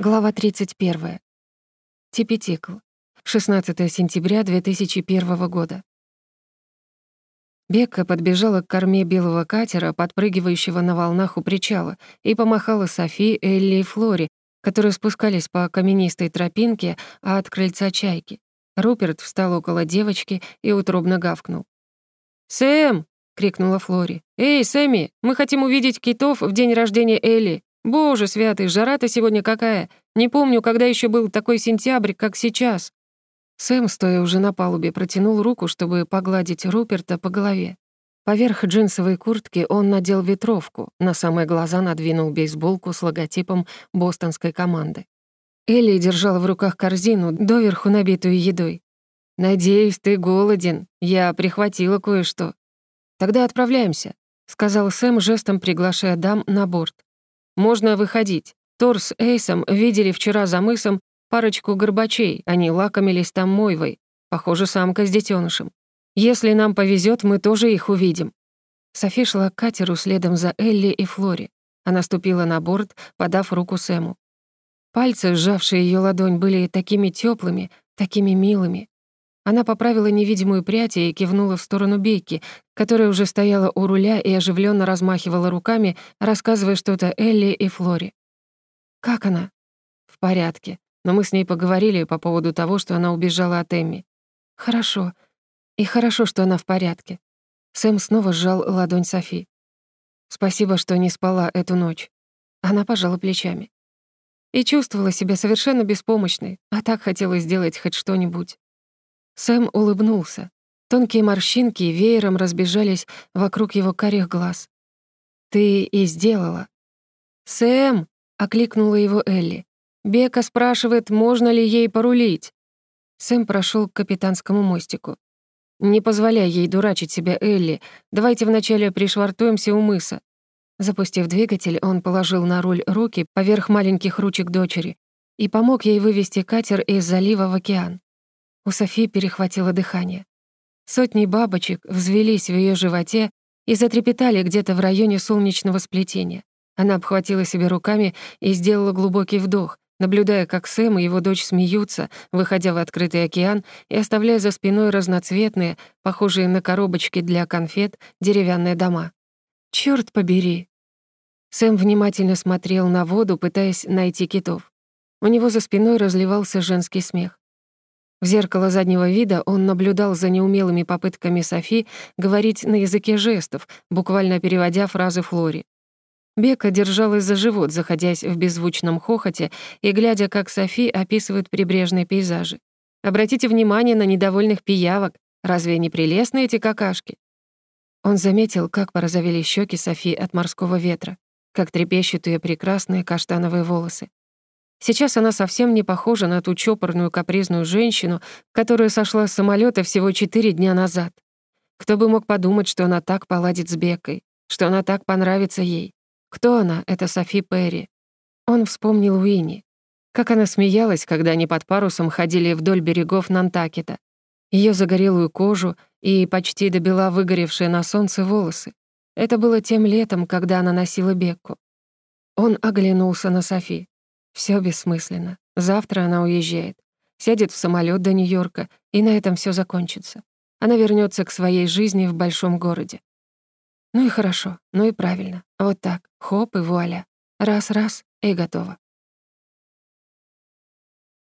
Глава 31. Типетикл. 16 сентября 2001 года. Бекка подбежала к корме белого катера, подпрыгивающего на волнах у причала, и помахала Софи, Элли и Флори, которые спускались по каменистой тропинке, а от крыльца чайки. Руперт встал около девочки и утробно гавкнул. «Сэм!» — крикнула Флори. «Эй, Сэмми, мы хотим увидеть китов в день рождения Элли!» Боже святый, жара-то сегодня какая! Не помню, когда еще был такой сентябрь, как сейчас». Сэм, стоя уже на палубе, протянул руку, чтобы погладить Руперта по голове. Поверх джинсовой куртки он надел ветровку, на самые глаза надвинул бейсболку с логотипом бостонской команды. Элли держала в руках корзину, доверху набитую едой. «Надеюсь, ты голоден. Я прихватила кое-что». «Тогда отправляемся», — сказал Сэм, жестом приглашая дам на борт. Можно выходить. Тор с Эйсом видели вчера за мысом парочку горбачей, они лакомились там мойвой. Похоже, самка с детенышем. Если нам повезет, мы тоже их увидим. Софи шла к катеру следом за Элли и Флори. Она ступила на борт, подав руку Сэму. Пальцы, сжавшие ее ладонь, были такими теплыми, такими милыми. Она поправила невидимую прядь и кивнула в сторону Бейки, которая уже стояла у руля и оживленно размахивала руками, рассказывая что-то Элли и Флори. «Как она?» «В порядке. Но мы с ней поговорили по поводу того, что она убежала от Эмми». «Хорошо. И хорошо, что она в порядке». Сэм снова сжал ладонь Софи. «Спасибо, что не спала эту ночь». Она пожала плечами. И чувствовала себя совершенно беспомощной, а так хотела сделать хоть что-нибудь. Сэм улыбнулся. Тонкие морщинки веером разбежались вокруг его карих глаз. «Ты и сделала». «Сэм!» — окликнула его Элли. «Бека спрашивает, можно ли ей порулить». Сэм прошел к капитанскому мостику. «Не позволяй ей дурачить себя, Элли. Давайте вначале пришвартуемся у мыса». Запустив двигатель, он положил на руль руки поверх маленьких ручек дочери и помог ей вывести катер из залива в океан. У Софи перехватило дыхание. Сотни бабочек взвелись в ее животе и затрепетали где-то в районе солнечного сплетения. Она обхватила себя руками и сделала глубокий вдох, наблюдая, как Сэм и его дочь смеются, выходя в открытый океан и оставляя за спиной разноцветные, похожие на коробочки для конфет, деревянные дома. «Чёрт побери!» Сэм внимательно смотрел на воду, пытаясь найти китов. У него за спиной разливался женский смех. В зеркало заднего вида он наблюдал за неумелыми попытками Софи говорить на языке жестов, буквально переводя фразы Флори. Бека держалась за живот, заходясь в беззвучном хохоте и глядя, как Софи описывает прибрежные пейзажи. «Обратите внимание на недовольных пиявок. Разве не прелестны эти какашки?» Он заметил, как порозовели щеки Софи от морского ветра, как трепещут ее прекрасные каштановые волосы. Сейчас она совсем не похожа на ту чопорную капризную женщину, которая сошла с самолета всего четыре дня назад. Кто бы мог подумать, что она так поладит с Бекой, что она так понравится ей. Кто она, это Софи Перри? Он вспомнил Уинни. Как она смеялась, когда они под парусом ходили вдоль берегов Нантакета. Ее загорелую кожу и почти до бела выгоревшие на солнце волосы. Это было тем летом, когда она носила Бекку. Он оглянулся на Софи. Все бессмысленно. Завтра она уезжает. Сядет в самолет до Нью-Йорка, и на этом все закончится. Она вернется к своей жизни в большом городе. Ну и хорошо, ну и правильно. Вот так, хоп и вуаля. Раз-раз, и готово.